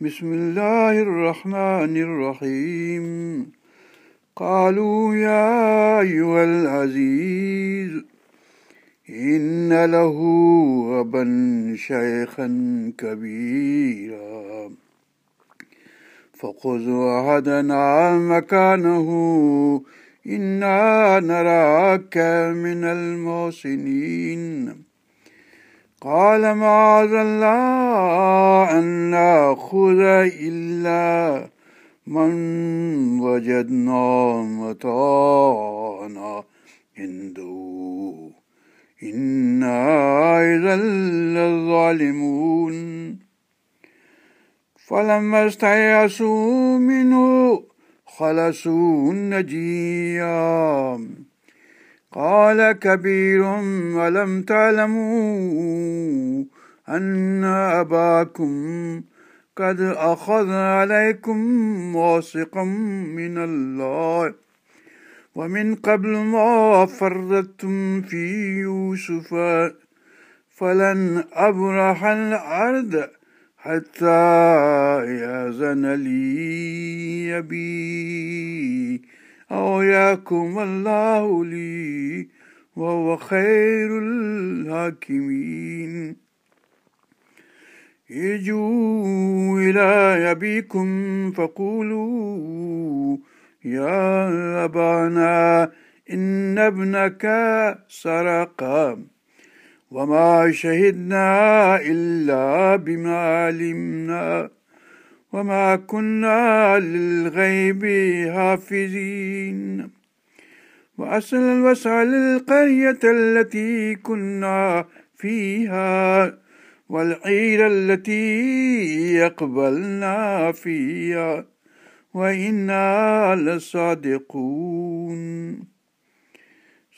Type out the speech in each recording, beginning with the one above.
بسم الله الرحمن الرحيم قالوا يا أيها العزيز إن له أبا شيخا كبيرا فخذ أحدنا مكانه إنا نراك من المحسنين قال معاذ الله أن نأخذ إلا من وجدنا متاعنا عنده إنا إذا للظالمون فلما استيأسوا منه خلصوا النجيام قال كبير ولم تعلموا أن أباكم قد أخذ عليكم واثقا من الله ومن قبل ما فرطتم في يوسف فلن أبرح الأرض حتى يأذن لي أبي أوياكم الله لي وهو خير الحاكمين اجوا إلى أبيكم فقولوا يا أبانا إن ابنك سرق وما شهدنا إلا بما علمنا وما كنا للغيب حافظين وأصل وسأل القرية التي كنا فيها والعير التي يقبلنا فيها وإنا لصادقون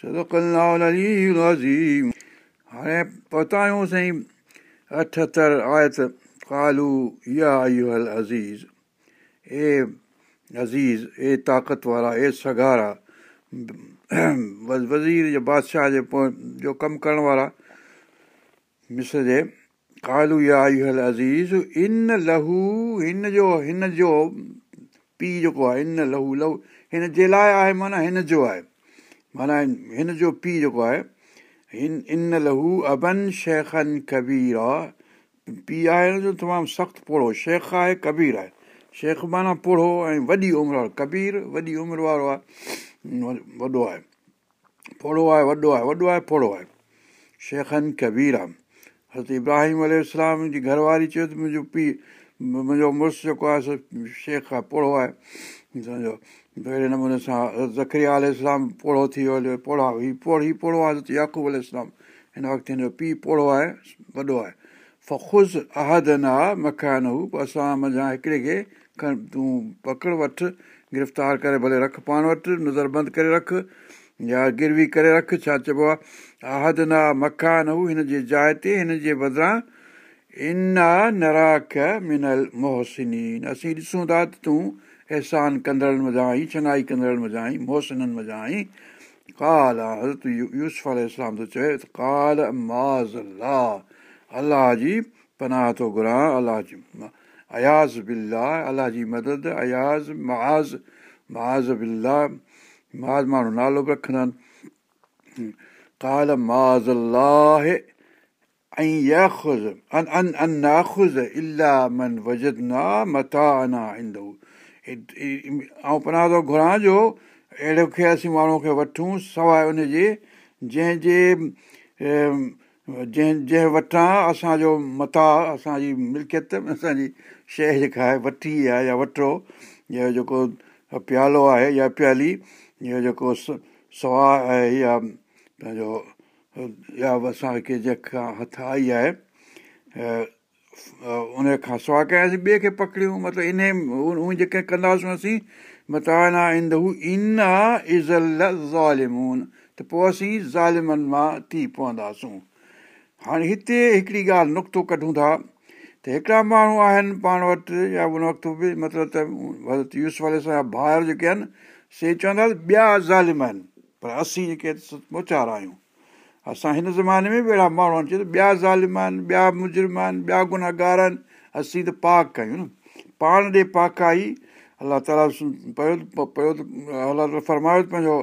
صدق الله العلي العظيم हाणे पहुता आहियूं أتتر अठहतरि कालू या आयूह अज़ीज़ ए अज़ीज़ ए ताक़त वारा ए सगारा वज़ीर जे बादशाह जे पो जो कमु करण वारा मिस जे कालू या आयूहल अज़ीज़ इन लहू हिन जो हिन जो पीउ जेको आहे इन लहू लहू हिन जे लाइ आहे माना हिन जो आहे माना हिन जो पीउ जेको आहे हिन इन लहू अबन शेखन कबीर आहे पीउ आहे हुनजो तमामु सख़्तु पोड़ो शेख आहे कबीर आहे शेख माना पोड़ो ऐं वॾी उमिरि वारो कबीर वॾी उमिरि वारो आहे वॾो आहे पोड़ो आहे वॾो आहे वॾो आहे पोड़ो आहे शेखनि कबीर आहे हज़ति इब्राहिम अल जी घरवारी चयो त मुंहिंजो पीउ मुंहिंजो मुड़ुसु जेको आहे सो शेख आहे पोड़ो आहे अहिड़े नमूने सां ज़खरी आहे पोड़ो थी वियो हलियो पोड़ा हीउ पोड़ हीउ पोड़ो आहे हज़ति यकूब आल हिन वक़्तु हिनजो पीउ पोड़ो आहे वॾो आहे फ़ख़ुज़ अहदन आहे मखानू पोइ असां मजा हिकिड़े खे तूं पकड़ वठि गिरफ़्तार करे भले रख पाण वटि नज़र बंदि करे रख या गिरवी करे रख छा चइबो आहे अहदन आहे मखान हू हिन जे जाइ ते हिन जे बदिरां इन नराख मिनल मोहसिनीन असीं ॾिसूं था त तूं अहसान कंदड़नि मज़ा आई चङाई कंदड़नि मज़ा आई मोहसिननि मञा आई हज़रत यूस अल इस्लाम थो चए त काला माज़ अलाह जी पनाह थो घुरां अलाह जी अयाज़ बिल्ला अलाह जी मदद अयाज़ महाज़ महाज़ बिल्ला महाज़ माण्हू नालो बि रखंदा आहिनि काल माज़ अलाह ऐं इलाह मन वजद ना ईंदो ऐं पनाह थो घुरां जो अहिड़ो खे असीं माण्हूअ खे वठूं सवाइ उनजे जंहिंजे जंहिं जंहिं वटां असांजो मता असांजी मिल्कियत असांजी शइ जेका आहे वठी आहे या वठो या जेको प्यालो आहे या प्याली इहो जेको सवा आहे या पंहिंजो या असांखे जंहिंखां हथ आई आहे उन उनखां सुवा कयासीं ॿिए खे पकड़ियूं मतिलबु इन उहे जेके कंदासीं आहियूं असीं मता आना ईंदा इज़ल ज़ालि त पोइ असीं ज़ालिमनि मां थी पवंदासूं हाणे हिते हिकिड़ी ॻाल्हि नुक़्तो कढूं था त हिकिड़ा माण्हू आहिनि पाण वटि या उन वक़्तु बि मतिलबु त यूस वारे सां भाउर जेके आहिनि से चवंदा ॿिया ज़ालिम आहिनि पर असीं जेके मोचार आहियूं असां हिन ज़माने में बि अहिड़ा माण्हू आहिनि चवनि त ॿिया ज़ालिम आहिनि ॿिया मुजरिम आहिनि ॿिया गुनाहगार आहिनि असीं त पाक आहियूं न पाण ॾे पाक आई अलाह ताला पियो पयो त अलाह ताला फरमायो त पंहिंजो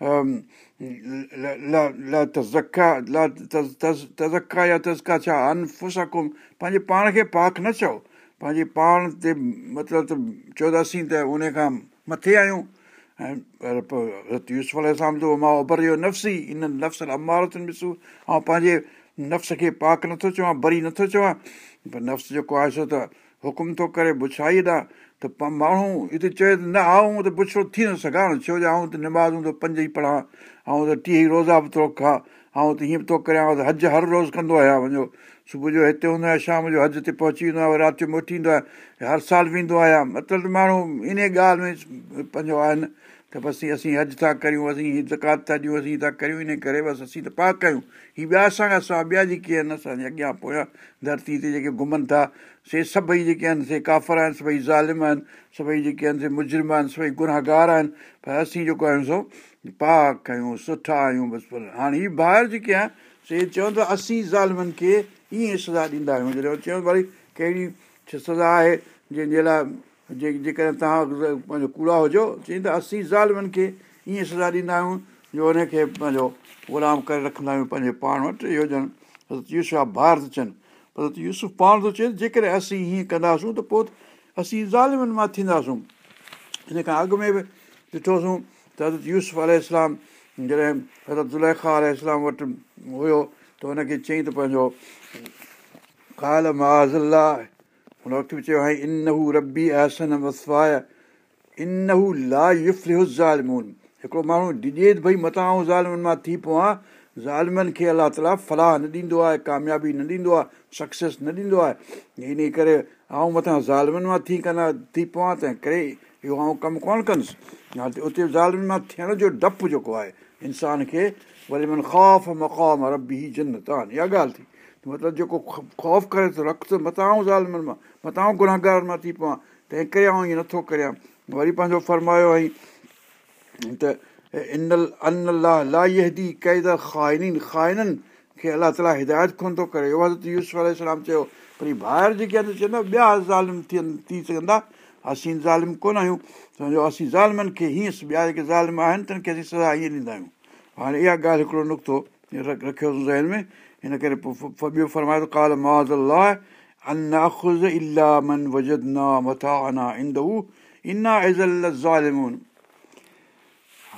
लज़क्का या तज़का छा अनफु सकुम पंहिंजे पाण खे पाक न चओ पंहिंजे पाण ते मतिलबु त चवंदासीं त उन खां मथे आहियूं ऐं पर पोइ यूसफल सां मां उभरियो नफ़्स ई हिन नफ़्स अमारतुनि में ॾिसूं ऐं पंहिंजे नफ़्स खे पाक नथो चवां बरी नथो चवां त नफ़्स जेको आहे सो त हुकुम थो करे बुछाई बुछाईंदा त माण्हू हिते चए न आऊं त बुछो थी न सघां छो जो आऊं त निमाज़ूं त पंज ई पढ़ां ऐं त टीह ई रोज़ा बि थो रखां ऐं त हीअं बि थो करियां त हज हर रोज़ु कंदो आहियां वञो सुबुह जो हिते हूंदो आहियां शाम जो अॼु ते पहुची वेंदो आहियां राति जो मोटी ईंदो आहियां हर साल वेंदो आहियां मतिलबु त माण्हू इन ॻाल्हि में पंहिंजो आहिनि त बसि असीं हज था करियूं असीं हीअ ज़कात था ॾियूं असीं था करियूं इन करे बसि असीं त पाक कयूं हीअ ॿिया असांखां सवाइ ॿिया जेके आहिनि असांजे अॻियां पोयां धरती ते जेके घुमनि था से सभई जेके आहिनि से काफ़र आहिनि सभई ज़ालिम आहिनि सभई जेके आहिनि से मुजरिम आहिनि सभई गुनाहगार आहिनि पर असीं जेको आहियूं सो पाक कयूं सुठा आहियूं बसि हाणे हीअ ॿाहिरि जेके आहे से चवंदो आहे असीं ज़ालिमनि खे ईअं सज़ा ॾींदा आहियूं जॾहिं चयऊं भई कहिड़ी सज़ा आहे जंहिंजे लाइ जे जेकॾहिं तव्हां पंहिंजो कूड़ा हुजो चई त असीं ज़ालमनि खे ईअं सजा ॾींदा आहियूं जो हुनखे पंहिंजो ग़ुलाम करे रखंदा आहियूं पंहिंजे पाण वटि इहो ॼण ॼणुत यूसु ऑफ भारत अचनि फरत यूसुफ़ पाण थो चवे जेकॾहिं असीं हीअं कंदासूं त पोइ असीं ज़ालमनि मां थींदासूं हिन खां अॻु में बि ॾिठोसीं त हज़रत यूसुफ़ अल जॾहिं हज़रत ॾुलख अल वटि हुयो त हुनखे चई त पंहिंजो खाल मा हुन वक़्तु बि चयो इन रबी आसन वसवाया इनहू लाफ़ ज़ाल हिकिड़ो माण्हू डिॼे भई मता आऊं ज़ालिमन मां थी पो ज़ाल खे अलाह ताला फलाह न ॾींदो आहे कामयाबी न ॾींदो आहे सक्सेस न ॾींदो आहे इन करे आऊं मथां ज़ालमनि मां थी आहियां तंहिं करे इहो आऊं कमु कोन कंदुसि हा त उते ज़ालिमनि मां थियण जो डपु जेको आहे इंसान खे वरी मन ख़ौफ़ मक़ाम रबी आहे इहा ॻाल्हि थी मतिलबु जेको ख़ौफ़ करे थो रख थो मताऊं ज़ालमन मां मताऊं गुनाहगार मां थी पवां तंहिं करे आऊं ईअं नथो करियां वरी पंहिंजो फ़र्मायो आई त इन अन अलाह ताला हिदायत कोन थो करे उहा यूस आलाम चयो वरी ॿाहिरि जेके आहिनि चवंदा ॿिया ज़ालिम थियनि थी सघंदा असीं ज़ालिम कोन आहियूं सम्झो असीं ज़ालिमनि खे हीअं ॿिया जेके ज़ालिम आहिनि त सदा ईअं ॾींदा आहियूं हाणे इहा ॻाल्हि हिकिड़ो नुक़्तो रखियोसीं ज़हन में हिन करे पोइ ॿियो फरमायो काला ख़ुश इलाज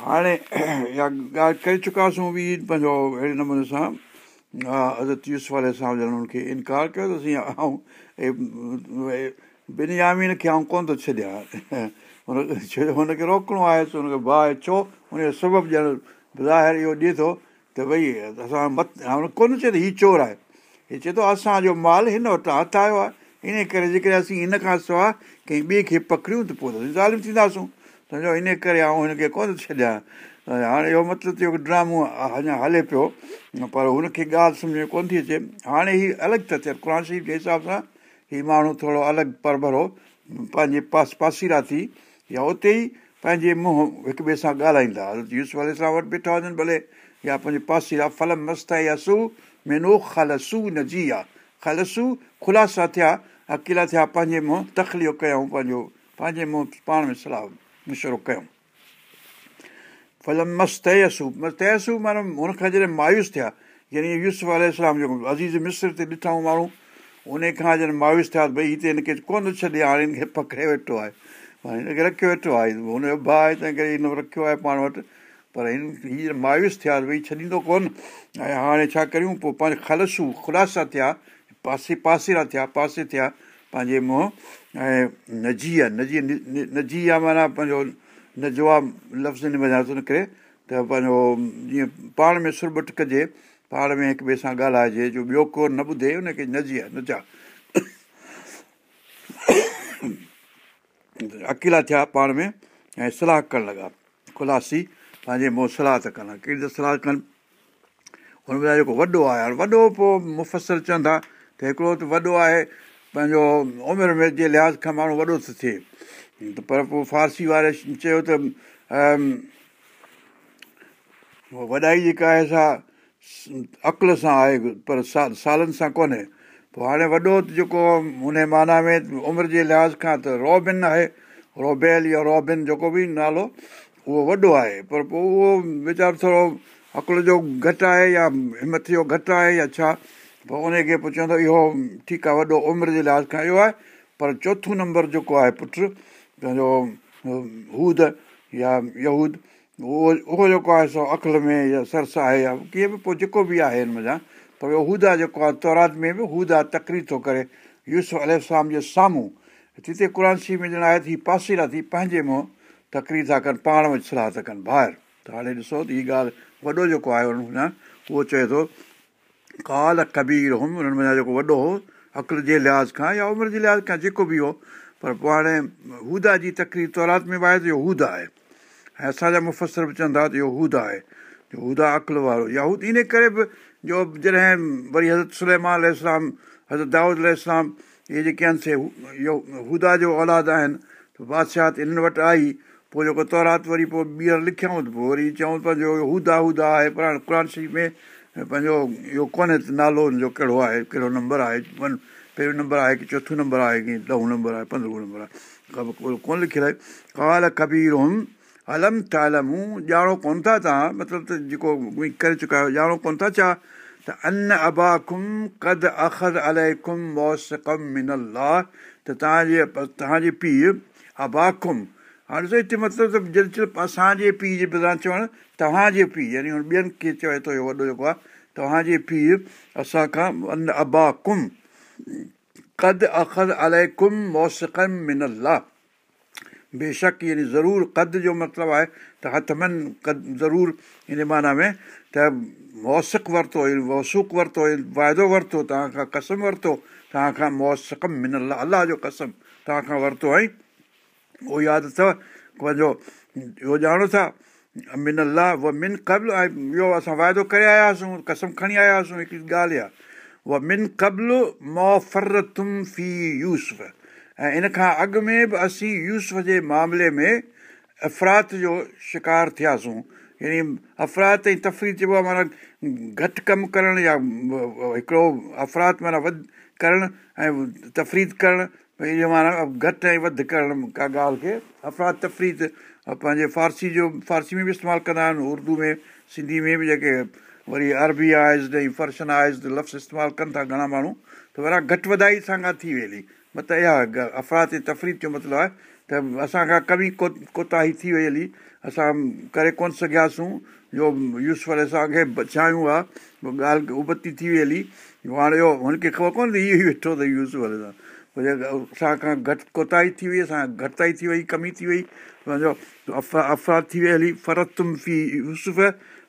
हाणे इहा ॻाल्हि करे चुका असां बि पंहिंजो अहिड़े नमूने सां अज़त यूस वारे सां ॼण खे इनकार कयोयामीन खे आऊं कोन्ह थो छॾियां हुनखे रोकणो आहे त हुनखे भाउ छो हुनजो सबबु ॾियणु ज़ाहिर इहो ॾिए थो भई असां मत हाणे कोन चए त हीउ चोर आहे हीउ चए थो असांजो माल हिन वटि हथ आयो आहे इन करे जेकॾहिं असीं हिन खां सवाइ कंहिं ॿिए खे पकड़ियूं त पोइ असीं ज़ालिम थींदासूं सम्झो इन करे आउं हिनखे कोन थो छॾियां हाणे इहो मतिलबु त ड्रामो अञा हले पियो पर हुनखे ॻाल्हि सम्झ में कोन थी अचे हाणे हीउ अलॻि त थिए क़ुर शरीफ़ जे हिसाब सां हीउ माण्हू थोरो अलॻि पर भरो पंहिंजे पास पासीरा थी या उते ई पंहिंजे मुंहुं हिक ॿिए सां ॻाल्हाईंदा यूस वारे सां वटि बीठा हुजनि भले या पंहिंजे पासे आहे फलम मस्त या मेनो ख़लसू न जी आहे ख़लसू ख़ुलासा थिया अकेला थिया पंहिंजे मुंहुं तखलीफ़ कयूं पंहिंजो पंहिंजे मुंहुं पाण में सलाह मुशरो कयूं मस्तू मस्त मस्त हस माना हुनखां जॾहिं मायूस थिया जॾहिं यूसुफ आलाम जेको अज़ीज़ मिस्र ते ॾिठा माण्हू उन खां जॾहिं मायूस थिया त भई हिते हिनखे कोन थो छॾे हाणे हिनखे पकिड़े वेठो आहे हाणे हिनखे रखियो वेठो आहे हुनजो भाउ आहे तंहिं करे हिन रखियो आहे पाण वटि पर हिन हीअं मायूस थिया वेही छॾींदो कोन ऐं हाणे छा करियूं पोइ पंहिंजे ख़लसूं ख़ुलासा थिया पासे पासेरा थिया पासे थिया पंहिंजे मुंहुं ऐं नजी विया नजी नजी माना पंहिंजो नजवाबु लफ़्ज़ वञा थो निकिरे त पंहिंजो जीअं पाण में सुरबुटक कजे पाण में हिक ॿिए सां ॻाल्हाइजे जो ॿियो को न ॿुधे हुनखे नजी आहे नचिया अकेला थिया पाण में ऐं सलाह करणु लॻा ख़ुलासी पंहिंजे मोह कनि कहिड़ी त सलाह कनि हुन में जेको वॾो आहे वॾो पोइ मुफ़सर चवनि था त हिकिड़ो त वॾो आहे पंहिंजो उमिरि में जे लिहाज़ खां माण्हू वॾो थो थिए त पर पोइ फारसी वारे चयो त वॾाई जेका आहे सा अकुल सां आहे पर सा सालनि सां कोन्हे पोइ हाणे वॾो जेको हुन माना में उमिरि जे लिहाज़ खां त रोबिन आहे रोबेल या रोबिन जेको बि नालो उहो वॾो आहे पर पोइ उहो वीचारु थोरो अकुल जो घटि आहे या हिमत जो घटि आहे या छा पोइ उनखे पोइ चवंदो इहो ठीकु आहे वॾो उमिरि जे लिहाज़ खां इहो आहे पर चोथों नंबर जेको आहे पुटु पंहिंजो हूद या यहूद उहो उहो जेको आहे सो अकुल में या सरस आहे या कीअं बि पोइ जेको बि आहे हिन मज़ा पर हूदा जेको आहे तौरात में बि हूदा तकरीर थो करे यूस अल जे साम्हूं तिते क़ुरसी में ॼणा आहे त हीअ पासीरा थी पंहिंजे मुंहुं तकरीर था कनि पाण वटि सलाह था कनि ॿाहिरि त हाणे ॾिसो त हीअ ॻाल्हि वॾो जेको आहे हुन उहो चए थो काल कबीर हुउमि हुननि वञा जेको वॾो हो अकिल जे लिहाज़ खां या उमिरि जे लिहाज़ खां जेको बि हो पर पोइ हाणे हूदा जी तकरीर तौरात में बि आहे त इहो हूदा आहे ऐं असांजा मुफ़सर बि चवंदा त इहो हूदा आहे जो हूदा अकुलु वारो या हू इन करे बि जो जॾहिं वरी हज़रत सुलमा अलाम हज़रत दाऊद अलाम इहे जेके आहिनि से इहो हुदा जो औलाद आहिनि बादशाह इन्हनि वटि आई पोइ जेको तौरात वरी पोइ ॿीहर लिखियऊं त पोइ वरी चऊं पंहिंजो हूदा हूदा आहे पुराण क़ुर शरीफ़ में पंहिंजो इहो कोन्हे त नालो हुनजो कहिड़ो आहे कहिड़ो नंबर आहे पहिरियों नंबर आहे की चोथों नंबर आहे की ॾहों नंबर आहे पंद्रहों नंबर आहे कोन लिखियलु आहे काल कबीर अलम ॼाणो कोन था तव्हां मतिलबु त जेको करे चुका आहियो ॼाणो कोन था छा तबाखु मौसम त तव्हांजे तव्हांजे पीउ अबाख़ुम हाणे ॾिसो हिते मतिलबु जिन च असांजे पीउ जे बदिरां चवणु तव्हांजे पीउ यानी ॿियनि खे चए थो इहो वॾो जेको आहे तव्हांजे पीउ असांखां अबा कुम कदु अखदु अलाए कुम मौसक़म मिनल्ला बेशक यानी ज़रूरु कदु जो मतिलबु आहे त हथु मंद कद ज़रूरु हिन माना में त मौसक़ु वरितो मौसूक़ु वरितो वाइदो वरितो तव्हांखां कसम वरितो तव्हांखां मौसक़मु मिनला अल अलाह जो कसम तव्हांखां वरितो उहो यादि अथव पंहिंजो इहो ॼाणो था मिन उहा मिन क़बल ऐं इहो असां वाइदो करे आयासीं कसम खणी आयासीं हिकिड़ी ॻाल्हि आहे उहा मिन क़बल मोफ़र तुम फी ऐं इन खां अॻु में बि असीं यूस जे मामले में अफ़रात जो शिकार थियासीं यानी अफ़रात ऐं चइबो आहे माना घटि कमु करणु या हिकिड़ो अफ़रात माना वध करणु ऐं तफ़रीद करणु भई माना घटि ऐं वधि करण का ॻाल्हि खे अफ़रात तफ़रीत पंहिंजे फारसी जो फारसी में बि इस्तेमालु कंदा आहिनि उर्दू में सिंधी में बि जेके वरी अरबी ऐं फर्शन आहेज़ि लफ़्ज़ इस्तेमालु कनि था घणा माण्हू त भला घटि वधाई सां असांखां थी वेंदी मतिलबु इहा अफ़रात जो मतिलबु आहे त असां खां कमी को कोताही थी वई हली असां करे कोन सघियासीं जो यूस वारे सां गॾु आहे ॻाल्हि उबती थी वई हली हाणे इहो हुनखे ख़बर कोन्हे त इहो ई वेठो अथई यूस वले सां असां खां घटि कोताही थी वई असां घटिताई थी वई कमी थी वई सम्झो अफ़रा थी वई हली फरतुम फी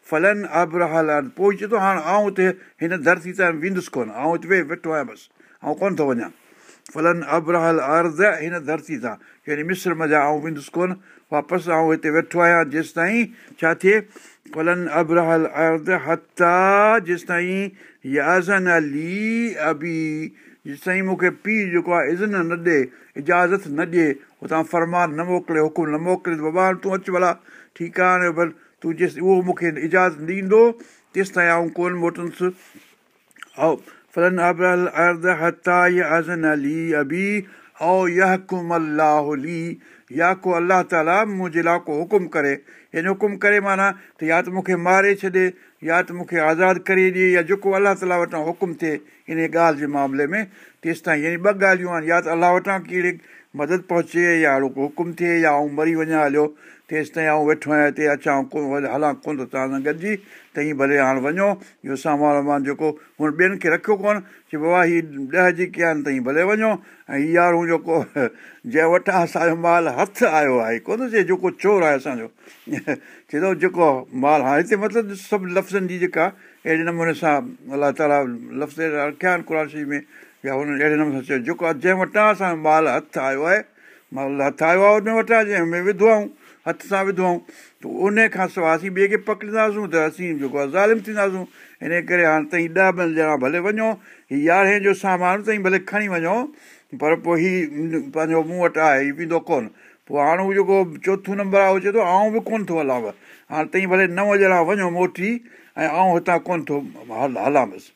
फलन आबरहाल पोइ चए थो हाणे आउं हुते हिन धरती तां वेंदुसि कोन आउं वेही वेठो आहियां बसि ऐं कोन थो वञा फलन अब्रहल अर्द हिन धरती तां मिस्र मज़ा आउं वेंदुसि कोन वापसि आउं हिते वेठो आहियां जेसि ताईं छा थिए फलन जेसि ताईं याज़न अली अबी जेसि ताईं मूंखे पीउ जेको आहे इज़न न ॾे इजाज़त न ॾिए हुतां फरमान न मोकिले हुकुम न मोकिले बाबा तूं अचु भला ठीकु आहे हाणे तूं जेसि उहो मूंखे इजाज़त ॾींदो तेसि ताईं आऊं कोन मोटंदुसि या को अल्ला ताला मुंहिंजे लाइ को हुकुम करे यानी हुकुम करे माना त या त मूंखे मारे छॾे या त मूंखे आज़ादु करे ॾिए या जेको अल्लाह ताला वटां हुकुम थिए इन ॻाल्हि जे मामले में तेसिताईं यानी ॿ ॻाल्हियूं आहिनि या त अलाह वटां कीअं मदद पहुचे या अहिड़ो हुकुम थिए या ऐं मरी वञा हलियो तेसि ताईं आऊं वेठो आहियां हिते अचां हलां कोन थो तव्हां सां गॾिजी त ई भले हाणे वञो इहो सामान वामान जेको हुन ॿियनि खे रखियो कोन की बाबा हीअ ॾह जेके आहिनि त ई भले वञो ऐं ही यारो जेको जंहिं वटां असांजो माल हथु आयो आहे कोन थो चए जेको चोर आहे असांजो चए थो जेको माल हाणे हिते मतिलबु सभु लफ़्ज़नि जी जेका अहिड़े नमूने सां अलाह ताला लफ़्ज़ रखिया आहिनि क़ुर शरीफ़ में या हुन अहिड़े नमूने सां चयो जेको आहे जंहिं वटां असांजो माल हथु आयो आहे माल हथु आयो आहे हुन वटां जंहिंमें विधो आऊं हथ सां विधोऊं त उन खां सवाइ असीं ॿिए खे पकड़ींदासूं त असीं जेको आहे ज़ालिम थींदासूं हिन करे हाणे तई ॾह ॿ ॼणा भले वञो हीअ यारहें जो सामान ताईं भले खणी वञो पर पोइ हीउ पंहिंजो मूं वटि आहे हीउ वेंदो कोन पोइ हाणे हू जेको चोथों नंबर आहे उ चए थो आऊं बि कोन थो हलांव हाणे तई भले नव ॼणा वञो मोटी ऐं आऊं हितां कोन्ह थो हल हलां बसि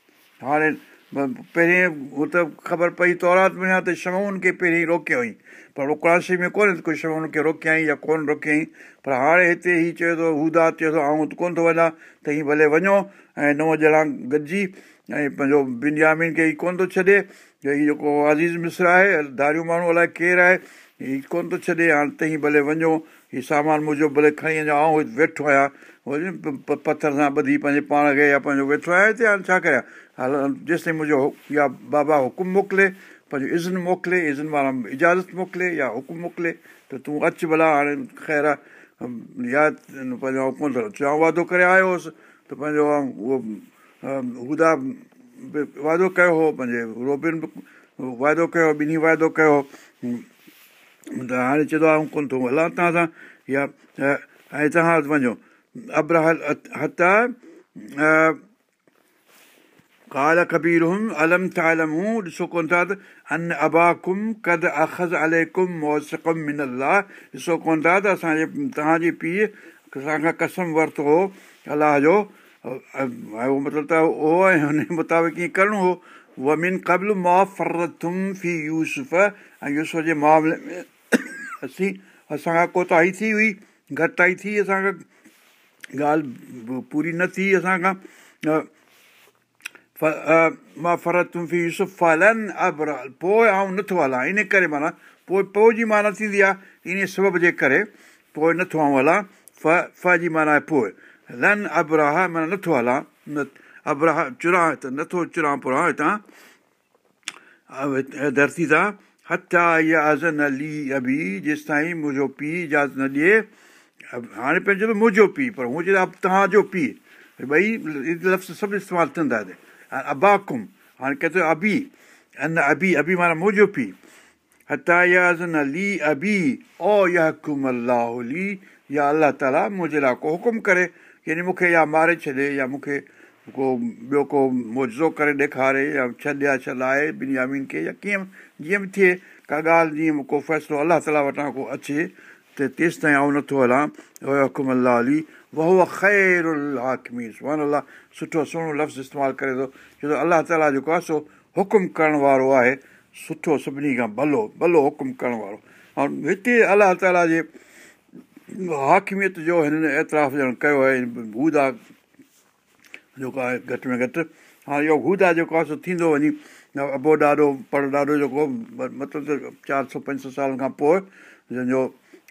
हाणे पहिरें हू त ख़बर पई तौरात त शऊं हुनखे पहिरीं रोकियो हुई पर रुकड़ाशी में कोन्हे कोई शइ हुनखे रोकियाई या कोन रोकियईं पर हाणे हिते ई चए थो हूदा चए थो आऊं कोन थो वञा त तईं भले वञो ऐं नव ॼणा गॾिजी ऐं पंहिंजो बिन्यामीन खे हीउ कोन थो छॾे भई हीउ जेको अज़ीज़ मिस्र आहे धारियूं माण्हू अलाए केरु आहे हीउ कोन थो छॾे हाणे त ई भले वञो हीउ सामान मुंहिंजो भले खणी वञो आऊं वेठो आहियां उहो पथर सां ॿधी पंहिंजे पाण खे या पंहिंजो वेठो आहे हिते हाणे छा कयां हलो जेसिताईं मुंहिंजो या बाबा हुकुम मोकिले पंहिंजो इज़न मोकिले इज़न वारा इजाज़त मोकिले या हुकुम मोकिले त तूं अचि भला हाणे ख़ैरु आहे या पंहिंजो हुकुम वाइदो करे आयो हुउसि त पंहिंजो उहो हुदा बि वाइदो कयो हुओ पंहिंजे रोबिन बि वाइदो कयो ॿिन्ही वाइदो कयो त हाणे चवंदो आहे हुकुम थो हलां तव्हां सां या ऐं तव्हां वञो अब्रहल हत قال कबीर الم अलम थालमू ॾिसो कोन्ह था त अन अबा कुम कद अख़ज़ अल मोसकमिन अल अलाह ॾिसो कोन्ह था त असांजे तव्हांजे पीउ असां खां कसम वरितो हो अलाह जो मुताबिक़ ईअं करणो हो वमिन कबल मां फ़ी यूसुफ़ यूस जे मामले में असांखां कोताही थी हुई घटिताई ॻाल्हि पूरी न थी असांखां मां फ़रत यूसुफ़ लन अबुराह पोइ आउं नथो हलां इन करे माना पोइ पोइ जी माना थींदी आहे इन सबब जे करे पोइ नथो आउं हलां फ फ़ जी माना पोइ लन अबराह माना नथो हलां न अबराह चुरां त नथो चुरां पुरां हितां धरती अज़न अली अबी जेसिताईं मुंहिंजो पीउ इजाज़त न ॾिए हाणे पंहिंजो बि मोजो पीउ पर हू तव्हांजो पीउ भई सभु इस्तेमालु थींदा हाणे अभी अभी माना मोजो पीउ या अल्ला ताला मुंहिंजे लाइ को हुकुम करे यानी मूंखे या मारे छॾे या मूंखे को ॿियो को मोज़ो करे ॾेखारे या छॾिया छॾाए ॿिन्यामीन खे या कीअं जीअं बि थिए का ॻाल्हि जीअं को फ़ैसिलो अल्ला ताला वटां को अचे त तेसि ताईं आउं नथो हलां अलाह अली वह सुठो सुहिणो लफ़्ज़ इस्तेमालु करे थो छो त अलाह ताला जेको आहे सो हुकुम करण वारो आहे सुठो सभिनी खां भलो भलो हुकुम करण वारो ऐं हिते अलाह ताला जे हाकमियत जो हिननि ऐतिराफ़ ॼण कयो आहे हूदा जेको आहे घटि में घटि हाणे इहो हूदा जेको आहे सो थींदो वञी अबो ॾाॾो पर ॾाॾो जेको मतिलबु त चारि सौ पंज सौ सालनि खां पोइ जंहिंजो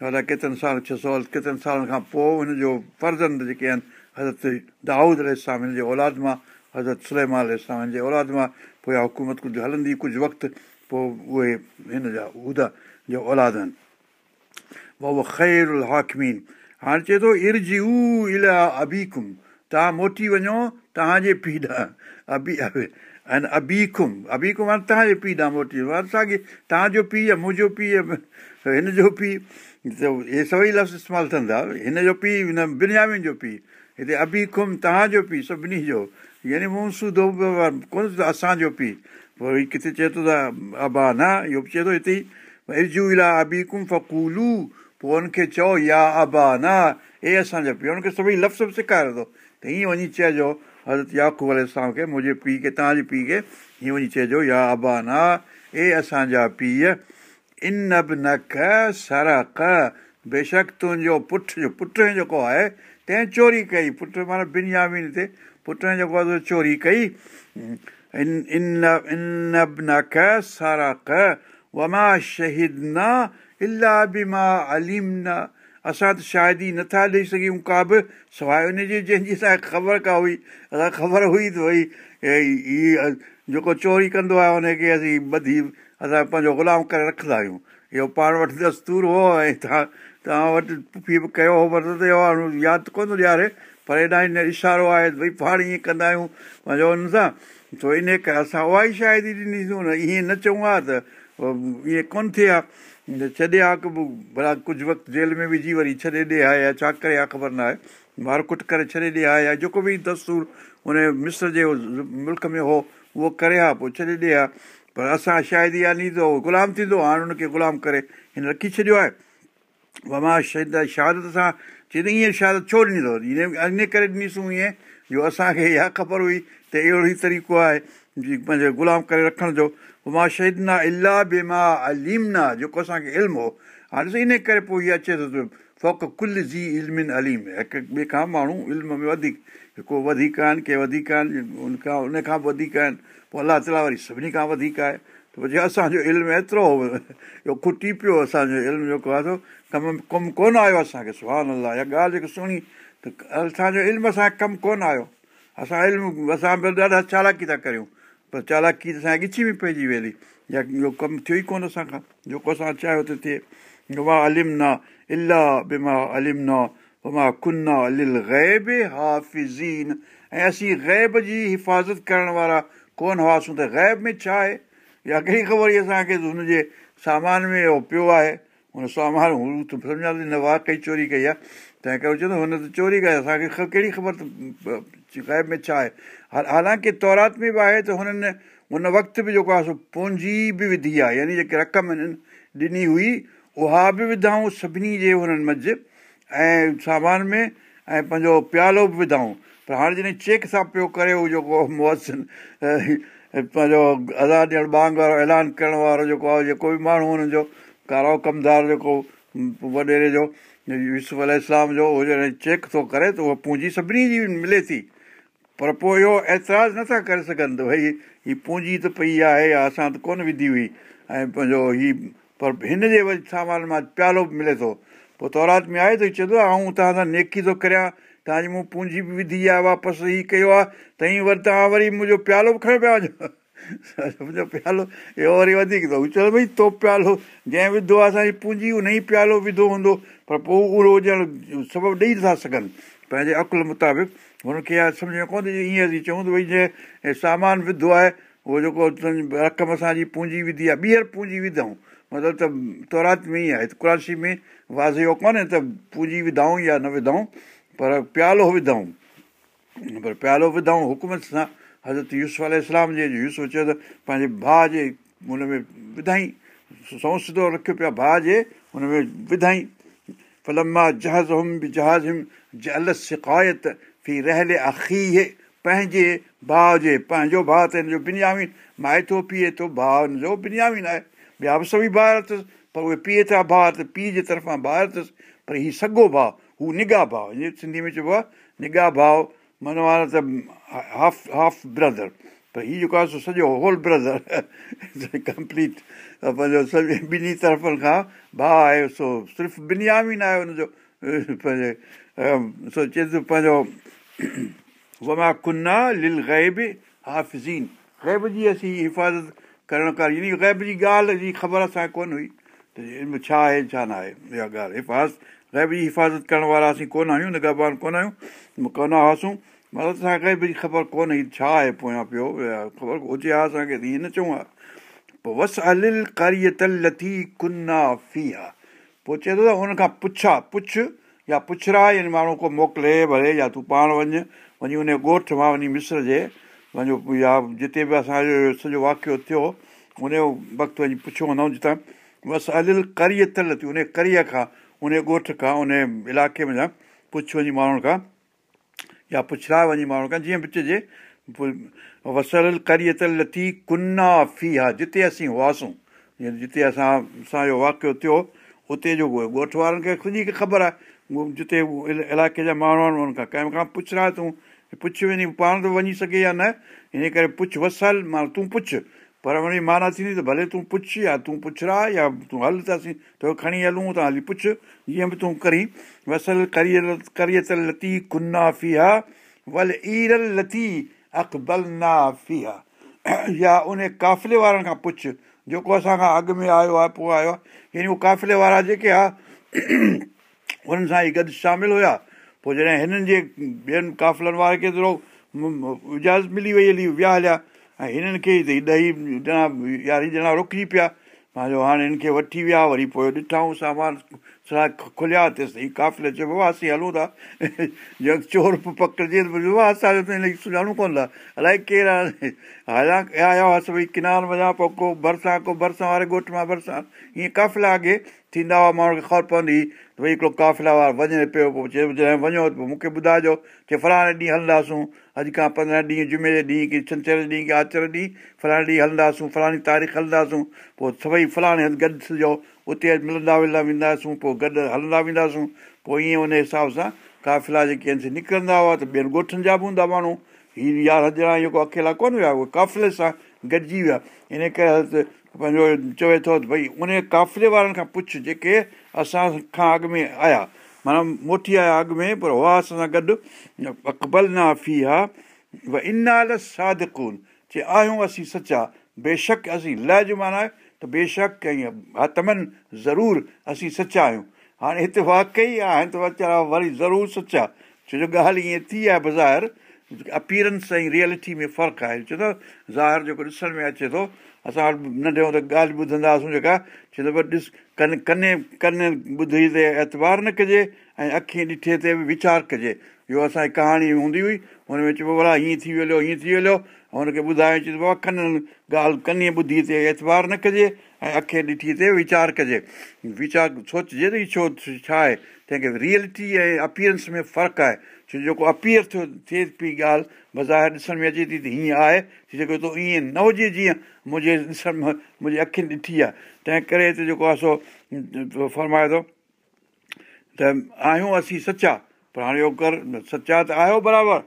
अलाए केतिरनि साल छह सौ केतिरनि सालनि खां पोइ हुनजो फर्ज़ंद जेके आहिनि हज़रत दाऊद हिन जे औलाद मां हज़रत हिन जे औलाद मां पोइ इहा हुकूमत कुझु हलंदी कुझु वक़्तु पोइ उहे हिन जा उहिदा जो औलाद आहिनि बाबा ख़ैरु हाकमीन हाणे चए थो इर्जी इला अबीकुम तव्हां मोटी वञो तव्हांजे पीउ ॾांहुं अबी अभीकुम अबीकुम हाणे तव्हांजे पीउ ॾांहुं मोटी साॻे तव्हांजो पीउ आहे मुंहिंजो पीउ आहे हिन जो पीउ त इहे सभई लफ़्ज़ इस्तेमालु थियंदा हिन जो पीउ हिन बिनामियुनि जो पीउ हिते अबी खुम तव्हांजो पीउ सभिनी जो यानी मूं सूधो कोन असांजो पीउ पोइ वरी किथे चए थो त अबा न इहो बि चए थो हिते ई इर्जूला अबिकुम फकूलू पोइ हुनखे चओ या अबा न हे असांजा पीउ हुनखे सभई लफ़्ज़ बि सेखारे थो त हीअं वञी चइजो हज़रत याकूब अल साहिब खे मुंहिंजे पीउ खे तव्हांजे पीउ खे हीअं वञी चइजो या अबा न हे असांजा पीउ इन बि न ख सर बेशक तुंहिंजो पुठ जो पुटु जेको आहे तंहिं चोरी कई पुट माना बिन्यामिनी ते पुट जेको आहे चोरी कई इन इन इन न वमा शहीद इला बि मां अलीम न असां त शायदि ई नथा ॾेई सघूं का बि सवाइ हुन जी जंहिंजी असांखे ख़बर का हुई असांखे ख़बर हुई त भई जेको चोरी कंदो आहे हुनखे असीं ॿधी असां पंहिंजो ग़ुलाम करे रखंदा आहियूं इहो पाण वटि दस्तूर हो ऐं तव्हां तव्हां वटि फी बि कयो हो वरत आहे यादि कोन थो ॾियारे पर हेॾा हिन इशारो आहे भई पाण ईअं कंदा आहियूं पंहिंजो हुन सां छो इन करे असां उहा ई शायदि ई न ईअं न चऊं हा त ईअं कोन थिए हा छॾे हा की भला कुझु वक़्तु जेल में विझी वरी छॾे ॾे हा या छा करे हा ख़बर न आहे मारकुट करे छॾे ॾे हा या जेको बि दस्तूर हुन मिस्र जे मुल्क में हो उहो करे हा पोइ छॾे ॾे हा पर असां शायदि इहा ॾींदो उहो ग़ुलाम थींदो हाणे हुनखे ग़ुलाम करे हिन रखी छॾियो आहे पोइ मां शादी शहादत सां चवंदो ईअं शहादत छो ॾिनी वञे इन करे ॾिनीसूं ईअं जो असांखे इहा ख़बर हुई त अहिड़ो ई तरीक़ो आहे जीअं पंहिंजे गुलाम करे रखण जो पोइ मां न इलाह मां अलीम न जेको असांखे इल्मु हो हाणे ॾिसो इन करे पोइ इहा अचे थो फ़ोक कुल ज़ी इल्म अलीम हिकु ॿिए खां माण्हू इल्म में वधीक हिकु वधीक आहिनि के वधीक आहिनि उनखां उनखां बि वधीक आहिनि उहो अलाह ताला वरी सभिनी खां वधीक आहे त भई असांजो इल्मु एतिरो इहो खुटी पियो असांजो इल्मु जेको आहे कम कमु कोन आयो असांखे सुहा अल अलाह इहा ॻाल्हि जेको सुहिणी त असांजो इल्मु असांजो कमु कोन आयो असां इल्म असां ॾाढा चालाकी था करियूं पर चालाकी असांजी ॻिछी बि पइजी वेंदी या इहो कमु थियो ई कोन असांखां जेको असां चाहियो त थिए गुमा अलिमना इलाह बिन ऐं असीं ग़ैब जी हिफ़ाज़त करण वारा कोन हुआसीं त ग़ैब में छा आहे या कहिड़ी ख़बर हुई असांखे हुनजे सामान में उहो पियो आहे हुन सामान हू त सम्झां न वाह कई चोरी कई आहे तंहिं करे चवंदो हुन त चोरी कई असांखे कहिड़ी ख़बर त ग़ैब में छा आहे हा हालांकि तौरात में बि आहे त हुननि हुन वक़्तु बि जेको आहे सो पूंजी बि विधी आहे यानी जेके रक़म हिननि ॾिनी हुई उहा बि विधाऊं सभिनी जे हुननि मंझि ऐं सामान में ऐं पंहिंजो प्यालो बि विधाऊं पर हाणे जॾहिं चेक सां पियो करे उहो जेको पंहिंजो आज़ादु ॾियणु बांग वारो ऐलान करण वारो जेको आहे जेको बि माण्हू हुननि जो कारा कमदार जेको वॾेरे जो यूसुफ अल इस्लाम जो उहो जॾहिं चेक थो करे त उहा पूंजी सभिनी जी मिले थी पर पोइ इहो एतिराज़ु नथा करे सघनि त भई हीअ पूंजी त पई आहे या असां त कोन विधी हुई ऐं पंहिंजो हीअ पर हिन हिनजे सामान मां प्यालो बि मिले थो पोइ तौरात में आहे त चवंदो आहे आऊं तव्हां सां नेकी थो करियां तव्हांजी मूं पूंजी बि विधी आहे वापसि ई कयो आहे तई वरी तव्हां वरी मुंहिंजो प्यालो बि खणी पिया वञो मुंहिंजो प्यालो इहो वरी वधीक अथव चल भई तो प्यालो जंहिं विधो आहे असांजी पूंजी उन ई प्यालो विधो हूंदो पर पोइ उहो हुजणु सबबु ॾेई था सघनि पंहिंजे अकुल मुताबिक़ हुनखे सम्झ में कोन थी ईअं असां चऊं त भई जंहिं सामान विधो आहे उहो जेको रक़म असांजी पूंजी विधी आहे ॿीहर पूंजी विधऊं मतिलबु त तौरात में ई आहे हिते में वाज़ इहो कोन्हे त पूंजी विधाऊं या न विधाऊं पर प्यालो विधऊं पर प्यालो विधऊं हुकूमत सां हज़रत यूस अल जे यूस चयो त पंहिंजे भाउ जे हुन में विधाईं सिधो रखियो पिया भाउ जे हुन में विधाईं पलमा जहाज़ हुम बि जहाज़ हुम ज अल सिकायत फी रहिले पंहिंजे भाउ जे पंहिंजो भाउ त हिन जो बिनावीन माए थो पीए थो भाउ हिन जो बिनावीन आहे ॿिया बि सभई भार अथसि पर उहे पीए था भाउ त पीउ जे तरफ़ां ॿार अथसि पर हीउ सॻो भाउ हू निगाह भाउ हीअं सिंधी में चइबो आहे निगा भाउ माना त हाफ हाफ ब्रदर पर हीउ जेको आहे सो सॼो होल ब्रदर कंप्लीट पंहिंजो सॼे ॿिन्ही तरफ़नि खां भाउ आहे सो सिर्फ़ु बिनियामी न आहे हुनजो पंहिंजे सो चए थो पंहिंजो वमा कुन्ना ग़ैब हाफज़ीन ग़ैब जी असीं हिफ़ाज़त करणु कार्य ग़ैब जी ॻाल्हि जी ख़बर असांखे कोन हुई त छा आहे छा न आहे इहा ॻाल्हि हिफ़ाज़त कैब जी हिफ़ाज़त करण वारा असीं कोन आहियूं न गवान कोन आहियूं कोन हुआसीं मतिलबु असांखे बि ख़बर कोन्हे छा आहे पोयां पियो ख़बर हुजे हा असांखे ईअं न चऊं हा पोइ वस अलिल फी पोइ चए थो त हुन खां पुछा पुछ या पुछड़ा या माण्हू को मोकिले भले या तूं पाण वञु वञी उन ॻोठ मां वञी मिस्र जे वञो या जिते बि असांजो सॼो वाकियो थियो उनजो वक़्तु वञी पुछियो हूंदो जितां वस अलिल करीअ तल थी उन करीअ खां उन ॻोठ खां उन इलाइक़े में पुछ वञी माण्हुनि खां या पुछराए वञी माण्हुनि खां जीअं विच जे वसल करियतल लती कुन्ना हा जिते असीं हुआसीं जीअं जिते असां असांजो वाकियो थियो उते जो ॻोठ वारनि खे ख़ुदि खे ख़बर आहे जिते इलाइक़े जा माण्हू आहिनि उन्हनि खां कंहिं खां पुछराए तूं पुछ वञी पाण त वञी सघे या न इन करे पुछ वसल माना तूं पुछ पर वरी माना थींदी त भले तूं पुछ या तूं पुछड़ा या तूं हल त असीं तसीं खणी हलूं त हली पुछ जीअं बि तूं करी करील करियल या उन काफ़िले वारनि खां पुछ जेको असां खां अॻु में आयो आहे पोइ आयो आहे यानी या काफ़िले वारा जेके आहे उन्हनि सां ई गॾु शामिलु हुया पोइ जॾहिं हिननि जे ॿियनि काफ़िलनि वारे खे थोरो इजाज़त मिली वई हली विया हलिया ऐं हिननि खे त ॾही ॼणा यारहीं ॼणा रुकी पिया मां चयो हाणे हिनखे वठी विया वरी पोइ ॾिठऊं सामान साहिबु खुलिया तेसि ताईं चयो चए असीं हलूं था चोर बि असांजो त सुञाणूं कोन था अलाए केरु आहे हलां आया हुआसीं भई किनार वञा पोइ को भरिसां को भरिसां वारे ॻोठ मां भरिसां ईअं काफ़िला अॻे थींदा हुआ माण्हू खे ख़बर पवंदी हुई भई हिकिड़ो काफ़िला वारो वञे पियो पोइ चए जॾहिं वञो त पोइ मूंखे ॿुधाइजो चए फलाणे ॾींहुं हलंदासूं अॼु खां पंद्रहं ॾींहं जुमे जे ॾींहुं की छंछर जे ॾींहुं की आचर ॾींहुं फलाणे ॾींहुं हलंदासीं फलाणी तारीख़ हलंदासीं पोइ सभई फलाणे हंधि गॾु सॼो उते मिलंदा विलंदा वेंदासीं पोइ गॾु हलंदा वेंदासीं पोइ ईअं उन हिसाब सां काफ़िला जेके आहिनि से निकिरंदा हुआ त ॿियनि ॻोठनि जा बि हूंदा माण्हू हीअ यारहं ॼणा जेको अकेला कोन विया उहे काफ़िले सां गॾिजी विया इन करे पंहिंजो चवे थो त भई उन काफ़िले वारनि खां पुछ जेके असां खां अॻु में आया माना मोटी आहियां अॻु में पर हुआ असां सां गॾु अकबल न फी हा विनाल साद सादिकून चए आहियूं असीं सचा बेशक असीं लय माना त बेशक ऐं हतमन ज़रूरु असीं सचा आहियूं हाणे हिते वाकई आहिनि त वीचारा वरी ज़रूरु सचा छो जो ॻाल्हि ईअं थी आहे बाज़ारि अपियरेंस ऐं रियलिटी में फ़र्क़ु आहे चवंदो ज़ाहिर जेको ॾिसण में अचे थो असां वटि नंढे हूंदे ॻाल्हि ॿुधंदा हुआसीं जेका चवंदो आहे भई कन कने कन ॿुधी ते एतबार न कजे ऐं अखियूं ॾिठे ते बि वीचारु कजे इहो असांजी कहाणी हूंदी हुई हुन में चइबो भला हीअं थी वियो हीअं थी वियो हुनखे ॿुधायो चई त कन ॻाल्हि कन्हे ॿुधी ते एतबार न कजे ऐं अखे ॾिठी ते वीचारु कजे वीचारु सोचिजे त छो छा आहे तंहिंखे रियलिटी ऐं अपियंस में फ़र्क़ु आहे जेको अपीयर थियो थिए पई ॻाल्हि बज़ाहिर ॾिसण में अचे थी त हीअं आहे त ईअं न हुजे जीअं मुंहिंजे ॾिसण मुंहिंजी अखियुनि ॾिठी आहे तंहिं करे त जेको आहे सो फरमाए थो त आहियूं असीं सचा पर हाणे इहो कर सचा त आहियो बराबरि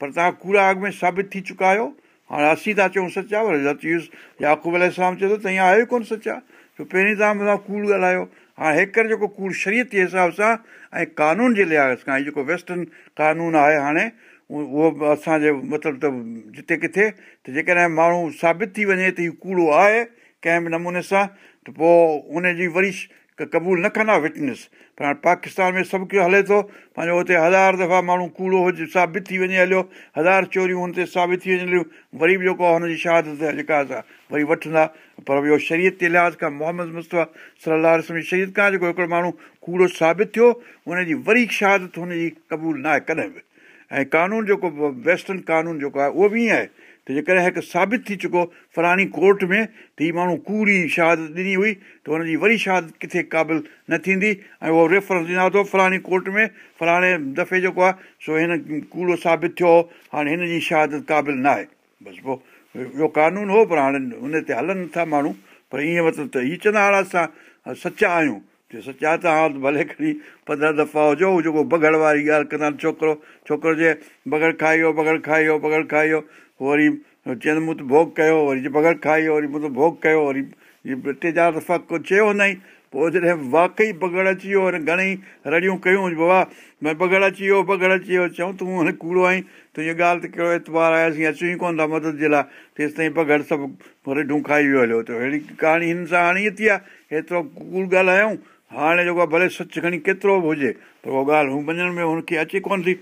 पर तव्हां कूड़ा अॻु में साबित थी चुका आहियो हाणे असीं था चऊं सचा पर रतियुसि याकूब अल थो त ईअं आहियो ई कोन सचा छो पहिरीं तव्हां मथां कूड़ ॻाल्हायो हाणे हेकर जेको कूड़ शरीयत जे हिसाब सां ऐं क़ानून जे लिहाज़ खां जेको वेस्टर्न कानून आहे हाणे उहो असांजे मतिलबु त जिते किथे त जेकॾहिं माण्हू साबित थी वञे त इहो कूड़ो आहे कंहिं बि नमूने सां त पोइ उनजी वरी क़बूल न कंदा विटनेस पर हाणे पाकिस्तान में सभु कुझु हले थो पंहिंजो हुते हज़ार दफ़ा माण्हू कूड़ो हुजे साबित थी वञे हलियो हज़ार चोरियूं हुन ते साबित थी वञे हलियूं वरी बि जेको आहे हुनजी शहादत जेका असां वरी वठंदा पर इहो शरीत जे लिहाज़ खां मोहम्मद मुश्तफ़ा सलाहु रस्मी शरीद खां जेको हिकिड़ो माण्हू कूड़ो साबित थियो हुनजी वरी शहादत हुनजी क़बूल न आहे कॾहिं बि ऐं क़ानून जेको वेस्टर्न क़ानून जेको आहे उहो बि ईअं आहे त जेकॾहिं हिकु साबित थी चुको फलाणी कोर्ट में त हीअ माण्हू कूड़ी शहादत ॾिनी हुई त हुनजी वरी शहादत किथे क़ाबिल न थींदी ऐं उहो रेफरेंस ॾिना थो फलाणी कोर्ट में फलाणे दफ़े जेको आहे सो हिन कूड़ो साबित थियो हो हाणे हिन जी शहादत क़ाबिल न आहे बसि पोइ इहो क़ानून हो पर हाणे हुन ते हलनि था माण्हू पर ईअं मतिलबु त हीअ चवंदा हाणे असां सचा आहियूं त सचा त हा भले खणी पंद्रहं दफ़ा हुजो जेको बगड़ वारी ॻाल्हि कंदा आहिनि छोकिरो छोकिरो जे बगड़ खाई वियो बगड़ खाई वियो बगड़ खाई वियो पोइ वरी चवंदुमि मूं त भोग कयो वरी पगड़ खाई वरी मूं त भोग कयो वरी टे चारि दफ़ा को चयो न ई पोइ जॾहिं वाकई पगड़ अची वियो वरी घणेई रड़ियूं कयूं बाबा भई पगड़ अची वियो पगड़ अची वियो चऊं तूं हाणे कूड़ो आहीं तूं इहा ॻाल्हि त कहिड़ो एतबार असीं अचूं ई कोन था मदद जे लाइ तेसि ताईं पगड़ सभु रडियूं खाई वियो हलियो त अहिड़ी कहाणी हिन सां हाणे थी आहे हेतिरो कूड़ ॻाल्हायूं हाणे जेको आहे भले सच खणी केतिरो बि हुजे पर उहो ॻाल्हि हू मञण में हुनखे अचे कोन थी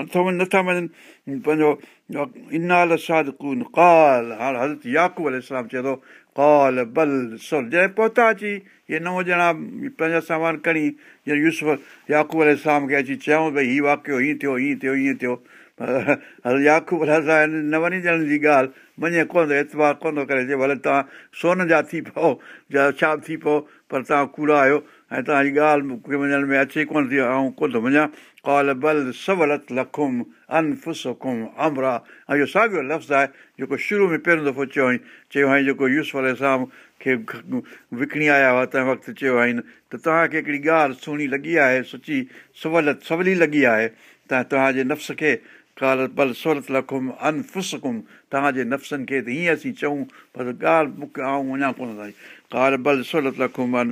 मथां नथा मञनि पंहिंजो इनाल सादि काल हाणे हज़रत याक़ूब याकूलाम चए थो काल बल सोन जॾहिं पहुता अची इहे नव ॼणा पंहिंजा सामान खणी जॾहिं यूसफ याक़ूब अल इस्लाम खे अची चयऊं भई हीउ वाकियो हीअं थियो हीअं थियो हीअं थियो हल्त याकू न वञी ॼणनि जी ॻाल्हि मञे कोन थो एतवार कोन थो करे चए भले तव्हां सोन जा थी पओ जा छा थी पओ पर तव्हां कूड़ा आहियो ऐं तव्हांजी ॻाल्हि मूंखे मञण में अचे कोन थी ऐं कोन थो मञा قال بل سولت لكم انفسكم امرا ايو ऐं لفظ साॻियो लफ़्ज़ु आहे जेको शुरू में पहिरियों दफ़ो चयो आईं चयो हाईं जेको यूस अल खे विकिणी आया हुआ तंहिं वक़्तु चयो आहे त तव्हांखे हिकिड़ी ॻाल्हि सुहिणी लॻी आहे सची सवलत सवली लॻी आहे त तव्हांजे नफ़्स खे काल बल सवलत लखुमि अन फ़ुस्कुम तव्हांजे नफ़्सनि खे त हीअं असीं चऊं पर ॻाल्हि मूंखे आऊं अञा कोन ताईं काल ॿल सवलत लखुम अन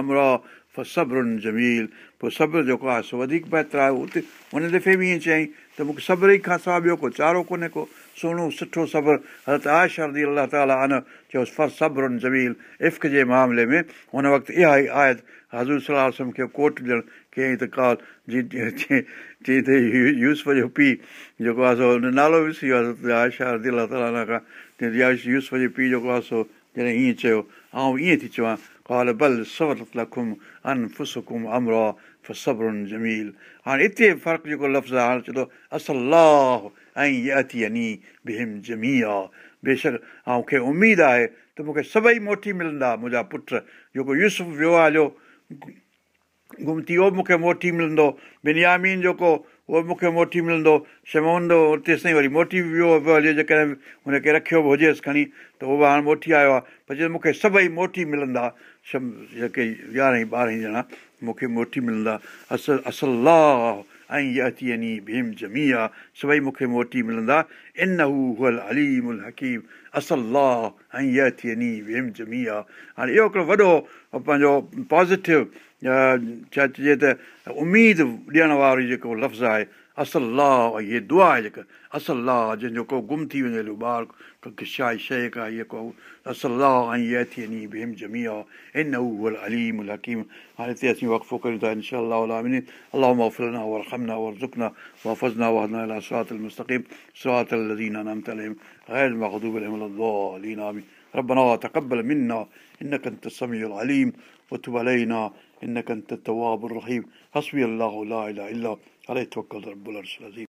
अमरा फ जमील पोइ सब्र जेको आहे सो वधीक बहितरु आहे उते हुन दफ़े बि ईअं चयईं त मूंखे सब्र ई खां सवाइ ॿियो को चारो कोन्हे को सुहिणो सुठो सब्र आय अलाह ताला आना चयोसि फ़र सब्रुन जमील इफ़क़ जे मामले में हुन वक़्तु इहा ई आयत हज़ूर सलाह सम खे कोट ॾियणु कयईं त काल त यूस जो पीउ जेको आहे सो हुन नालो विसरी वियो आहे शदी अलाह ताला खां चई यूस जो पीउ जेको आहे सो जॾहिं ईअं चयो आऊं ईअं थी चवां हाणे हिते फ़र्क़ु जेको लफ़्ज़ आहे हाणे चवंदो असला बेशक ऐं खे उमेदु आहे त मूंखे सभई मोटी मिलंदा मुंहिंजा पुट जेको यूसुफ वियो आहे जो गुम थी उहो बि मूंखे मोटी मिलंदो बिनियामीन जेको उहो बि मूंखे मोटी मिलंदो शमंदो हुते ताईं वरी मोटी वियो हले जेकॾहिं हुनखे रखियो हुजेसि खणी त उहो हाणे मोटी आयो आहे पर चए मूंखे सभई मोटी मिलंदा शम जेके यारहीं ॿारहीं ॼणा मूंखे मोटी मिलंदा असल असलाह ऐं इहा यी वञी भीम जमी आहे सभई मूंखे मोटी मिलंदा इन हू हुअल अलीम उल हकीम असलाह ऐं इहा थी वञी भीम जमी आहे हाणे इहो हिकिड़ो वॾो पंहिंजो पॉज़िटिव छा चइजे त उमेदु ॾियण वारो जेको लफ़्ज़ु आहे असलाह इहे दुआ आहे जेका असलाह जंहिंजो को गुम थी वञे हलियो ॿार छा शइ का इहे को असलाह ऐं इहा थी वञी भेम जमी आहे इन उल अलीम उल हकीम हाणे हिते असीं वक़फ़ो कयूं था इनशा अलाह मफ़लना वरखमना वरज़ुकना वाफ़ज़ना वहना अला सरात المستقيم صراط الذين أنعمت عليهم غير المغضوب عليهم ولا الضالين آمين ربنا تقبل منا إنك أنت السميع العليم وتب علينا إنك أنت التواب الرحيم حسبي الله لا إله إلا هو हरे थोरबुल जी